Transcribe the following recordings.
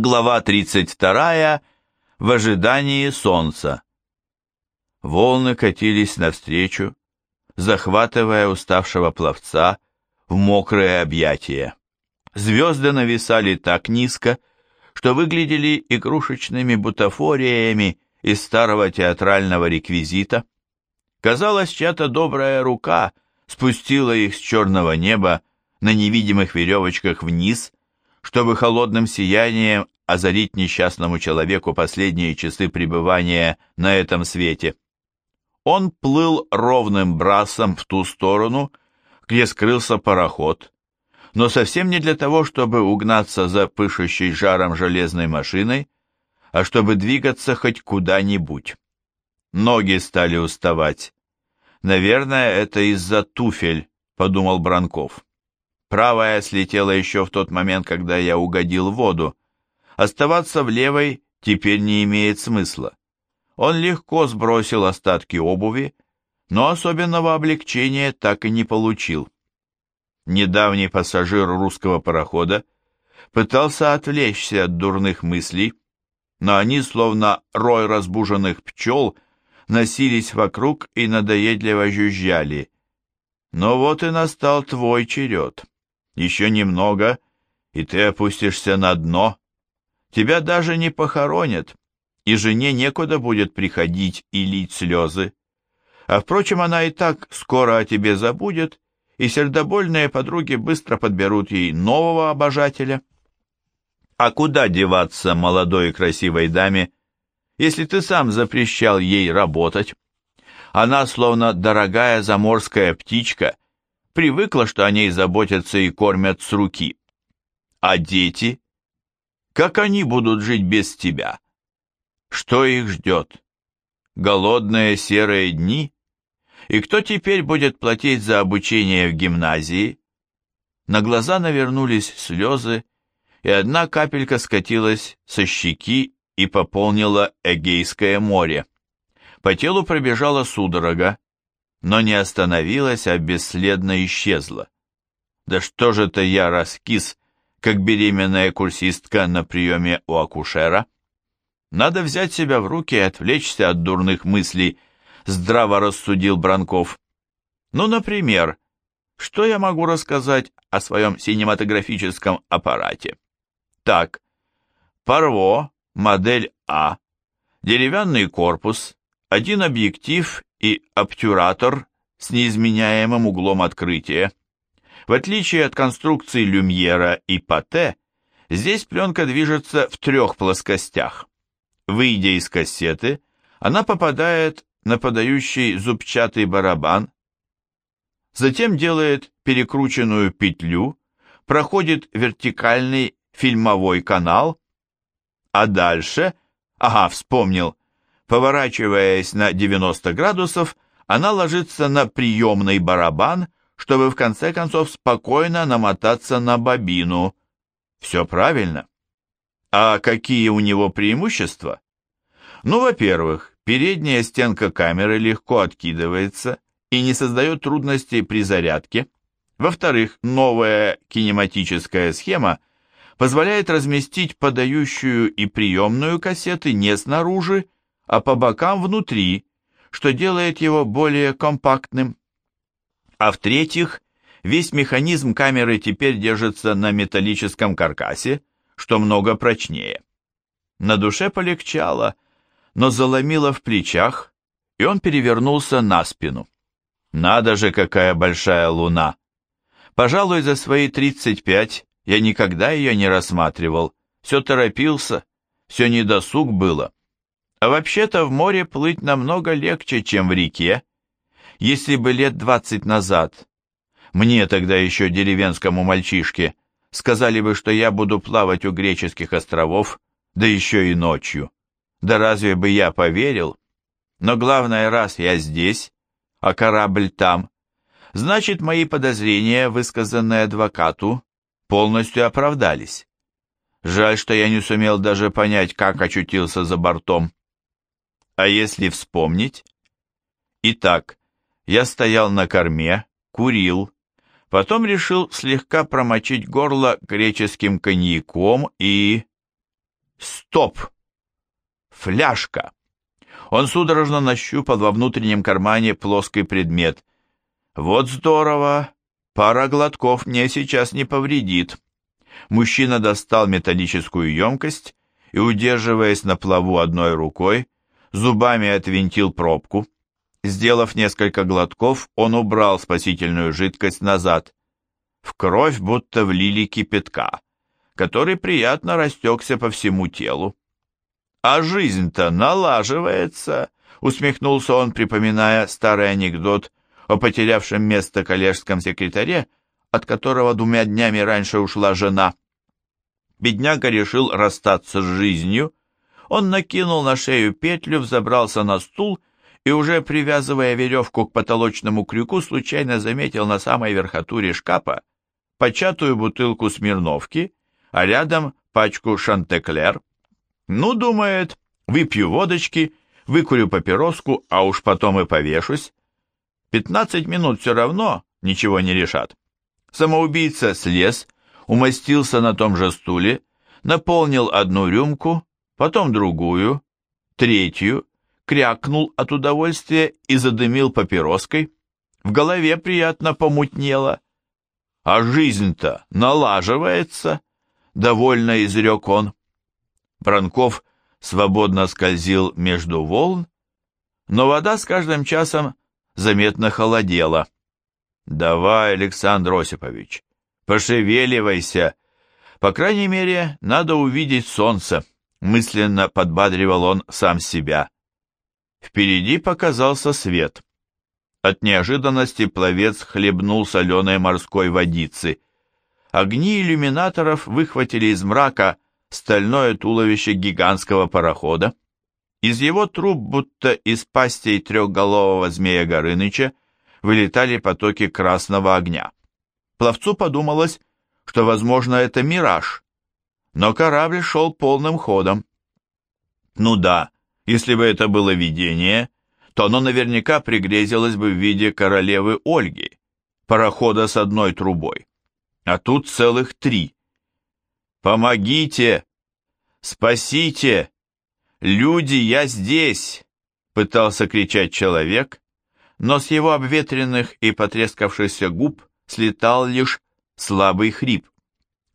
Глава 32. В ожидании солнца. Волны катились навстречу, захватывая уставшего пловца в мокрые объятия. Звезды нависали так низко, что выглядели игрушечными бутафориями из старого театрального реквизита. Казалось, чья-то добрая рука спустила их с черного неба на невидимых веревочках вниз, чтобы холодным сиянием озарить несчастному человеку последние часы пребывания на этом свете. Он плыл ровным брасом в ту сторону, где скрылся пароход, но совсем не для того, чтобы угнаться за пышущей жаром железной машиной, а чтобы двигаться хоть куда-нибудь. Ноги стали уставать. «Наверное, это из-за туфель», — подумал Бранков. Правая слетела еще в тот момент, когда я угодил в воду. Оставаться в левой теперь не имеет смысла. Он легко сбросил остатки обуви, но особенного облегчения так и не получил. Недавний пассажир русского парохода пытался отвлечься от дурных мыслей, но они, словно рой разбуженных пчел, носились вокруг и надоедливо жужжали. Но вот и настал твой черед. Еще немного, и ты опустишься на дно. Тебя даже не похоронят, и жене некуда будет приходить и лить слезы. А впрочем, она и так скоро о тебе забудет, и сердобольные подруги быстро подберут ей нового обожателя. А куда деваться молодой и красивой даме, если ты сам запрещал ей работать? Она, словно дорогая заморская птичка, привыкла, что о ней заботятся и кормят с руки. А дети? Как они будут жить без тебя? Что их ждет? Голодные серые дни? И кто теперь будет платить за обучение в гимназии? На глаза навернулись слезы, и одна капелька скатилась со щеки и пополнила Эгейское море. По телу пробежала судорога, но не остановилась, а бесследно исчезла. Да что же это я раскис, как беременная курсистка на приеме у акушера? Надо взять себя в руки и отвлечься от дурных мыслей, здраво рассудил Бранков. Ну, например, что я могу рассказать о своем синематографическом аппарате? Так, Парво, модель А, деревянный корпус, один объектив и обтюратор с неизменяемым углом открытия. В отличие от конструкции Люмьера и Патте, здесь пленка движется в трех плоскостях. Выйдя из кассеты, она попадает на подающий зубчатый барабан, затем делает перекрученную петлю, проходит вертикальный фильмовой канал, а дальше, ага, вспомнил, Поворачиваясь на 90 градусов, она ложится на приемный барабан, чтобы в конце концов спокойно намотаться на бобину. Все правильно. А какие у него преимущества? Ну, во-первых, передняя стенка камеры легко откидывается и не создает трудностей при зарядке. Во-вторых, новая кинематическая схема позволяет разместить подающую и приемную кассеты не снаружи, а по бокам внутри, что делает его более компактным. А в-третьих, весь механизм камеры теперь держится на металлическом каркасе, что много прочнее. На душе полегчало, но заломило в плечах, и он перевернулся на спину. Надо же, какая большая луна! Пожалуй, за свои 35 я никогда ее не рассматривал, все торопился, все недосуг было. А вообще-то в море плыть намного легче, чем в реке. Если бы лет двадцать назад, мне тогда еще деревенскому мальчишке, сказали бы, что я буду плавать у греческих островов, да еще и ночью. Да разве бы я поверил? Но главное, раз я здесь, а корабль там, значит, мои подозрения, высказанные адвокату, полностью оправдались. Жаль, что я не сумел даже понять, как очутился за бортом. А если вспомнить? Итак, я стоял на корме, курил, потом решил слегка промочить горло греческим коньяком и... Стоп! Фляжка! Он судорожно нащупал во внутреннем кармане плоский предмет. Вот здорово! Пара глотков мне сейчас не повредит. Мужчина достал металлическую емкость и, удерживаясь на плаву одной рукой, зубами отвинтил пробку. Сделав несколько глотков, он убрал спасительную жидкость назад. В кровь будто влили кипятка, который приятно растекся по всему телу. «А жизнь-то налаживается», — усмехнулся он, припоминая старый анекдот о потерявшем место коллежском секретаре, от которого двумя днями раньше ушла жена. Бедняга решил расстаться с жизнью. Он накинул на шею петлю, взобрался на стул и, уже привязывая веревку к потолочному крюку, случайно заметил на самой верхотуре шкафа початую бутылку Смирновки, а рядом пачку Шантеклер. Ну, думает, выпью водочки, выкурю папироску, а уж потом и повешусь. Пятнадцать минут все равно ничего не решат. Самоубийца слез, умостился на том же стуле, наполнил одну рюмку, потом другую, третью, крякнул от удовольствия и задымил папироской. В голове приятно помутнело. А жизнь-то налаживается, довольно изрек он. Бранков свободно скользил между волн, но вода с каждым часом заметно холодела. «Давай, Александр Осипович, пошевеливайся. По крайней мере, надо увидеть солнце», — мысленно подбадривал он сам себя. Впереди показался свет. От неожиданности пловец хлебнул соленой морской водицы. Огни иллюминаторов выхватили из мрака стальное туловище гигантского парохода. Из его труб, будто из пастей трехголового змея Горыныча, вылетали потоки красного огня. Пловцу подумалось, что, возможно, это мираж, но корабль шел полным ходом. Ну да, если бы это было видение, то оно наверняка пригрезилось бы в виде королевы Ольги, парохода с одной трубой. А тут целых три. «Помогите! Спасите! Люди, я здесь!» Пытался кричать человек, но с его обветренных и потрескавшихся губ слетал лишь слабый хрип.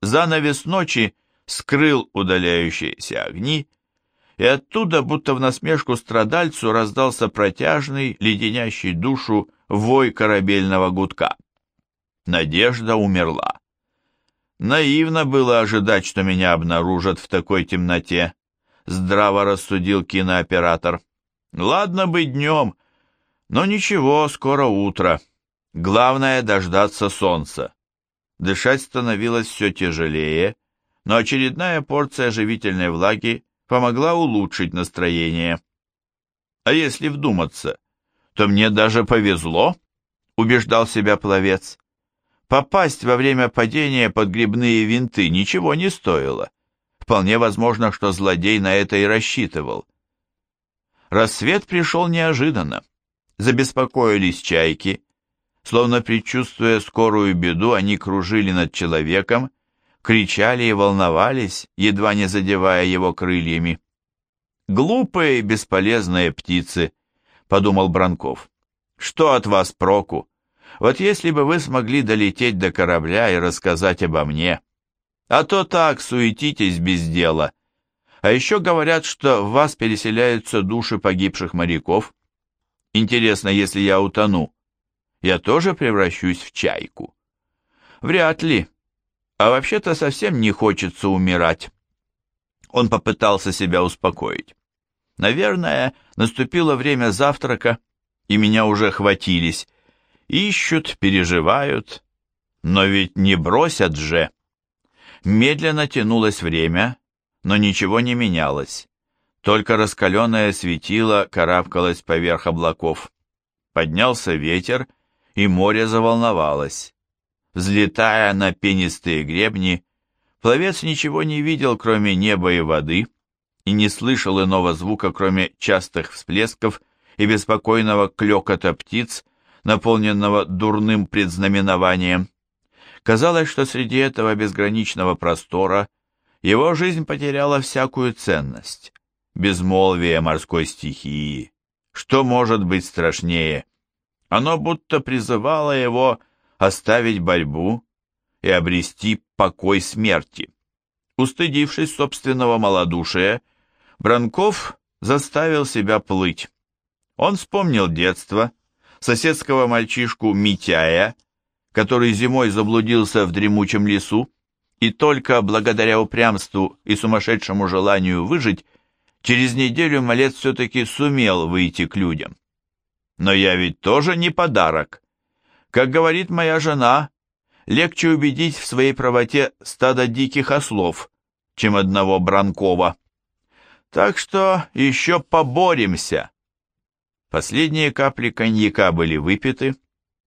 Занавес ночи скрыл удаляющиеся огни, и оттуда, будто в насмешку страдальцу, раздался протяжный, леденящий душу вой корабельного гудка. Надежда умерла. Наивно было ожидать, что меня обнаружат в такой темноте, здраво рассудил кинооператор. Ладно бы днем, но ничего, скоро утро. Главное дождаться солнца. Дышать становилось все тяжелее, но очередная порция живительной влаги помогла улучшить настроение. А если вдуматься, то мне даже повезло, убеждал себя пловец. Попасть во время падения под грибные винты ничего не стоило. Вполне возможно, что злодей на это и рассчитывал. Рассвет пришел неожиданно. Забеспокоились чайки. Словно предчувствуя скорую беду, они кружили над человеком кричали и волновались, едва не задевая его крыльями. «Глупые, бесполезные птицы», — подумал Бранков. «Что от вас проку? Вот если бы вы смогли долететь до корабля и рассказать обо мне. А то так, суетитесь без дела. А еще говорят, что в вас переселяются души погибших моряков. Интересно, если я утону, я тоже превращусь в чайку?» «Вряд ли», а вообще-то совсем не хочется умирать. Он попытался себя успокоить. Наверное, наступило время завтрака, и меня уже хватились. Ищут, переживают, но ведь не бросят же. Медленно тянулось время, но ничего не менялось. Только раскаленное светило карабкалось поверх облаков. Поднялся ветер, и море заволновалось. Взлетая на пенистые гребни, пловец ничего не видел, кроме неба и воды, и не слышал иного звука, кроме частых всплесков и беспокойного клёкота птиц, наполненного дурным предзнаменованием. Казалось, что среди этого безграничного простора его жизнь потеряла всякую ценность. Безмолвие морской стихии. Что может быть страшнее? Оно будто призывало его оставить борьбу и обрести покой смерти. Устыдившись собственного малодушия, Бранков заставил себя плыть. Он вспомнил детство, соседского мальчишку Митяя, который зимой заблудился в дремучем лесу, и только благодаря упрямству и сумасшедшему желанию выжить, через неделю малец все-таки сумел выйти к людям. Но я ведь тоже не подарок. Как говорит моя жена, легче убедить в своей правоте стадо диких ослов, чем одного Бранкова. Так что еще поборемся. Последние капли коньяка были выпиты,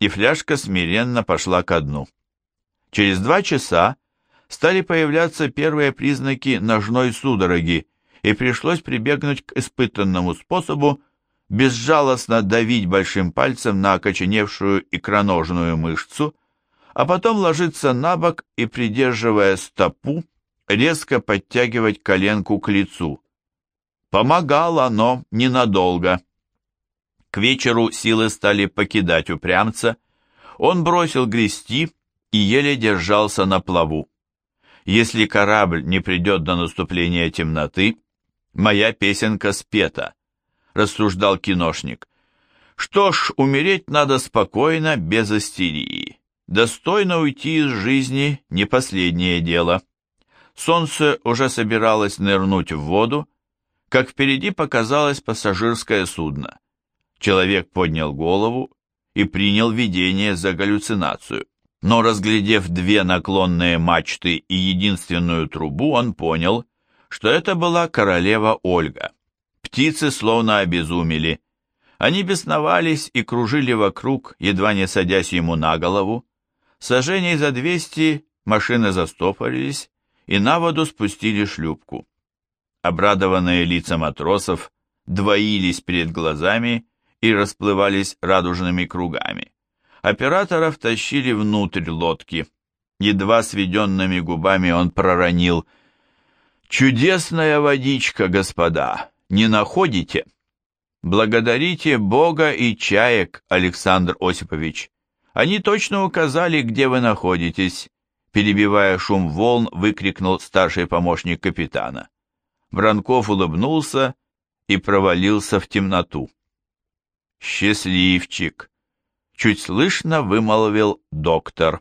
и фляжка смиренно пошла ко дну. Через два часа стали появляться первые признаки ножной судороги, и пришлось прибегнуть к испытанному способу безжалостно давить большим пальцем на окоченевшую икроножную мышцу, а потом ложиться на бок и, придерживая стопу, резко подтягивать коленку к лицу. Помогало, но ненадолго. К вечеру силы стали покидать упрямца, он бросил грести и еле держался на плаву. Если корабль не придет до наступления темноты, моя песенка спета, рассуждал киношник. Что ж, умереть надо спокойно, без истерии. Достойно уйти из жизни – не последнее дело. Солнце уже собиралось нырнуть в воду, как впереди показалось пассажирское судно. Человек поднял голову и принял видение за галлюцинацию. Но, разглядев две наклонные мачты и единственную трубу, он понял, что это была королева Ольга. Птицы словно обезумели. Они бесновались и кружили вокруг, едва не садясь ему на голову. Сожжений за двести машины застопорились и на воду спустили шлюпку. Обрадованные лица матросов двоились перед глазами и расплывались радужными кругами. Операторов тащили внутрь лодки. Едва сведенными губами он проронил «Чудесная водичка, господа, не находите?» «Благодарите Бога и чаек, Александр Осипович. Они точно указали, где вы находитесь», перебивая шум волн, выкрикнул старший помощник капитана. Бранков улыбнулся и провалился в темноту. «Счастливчик!» — чуть слышно вымолвил доктор.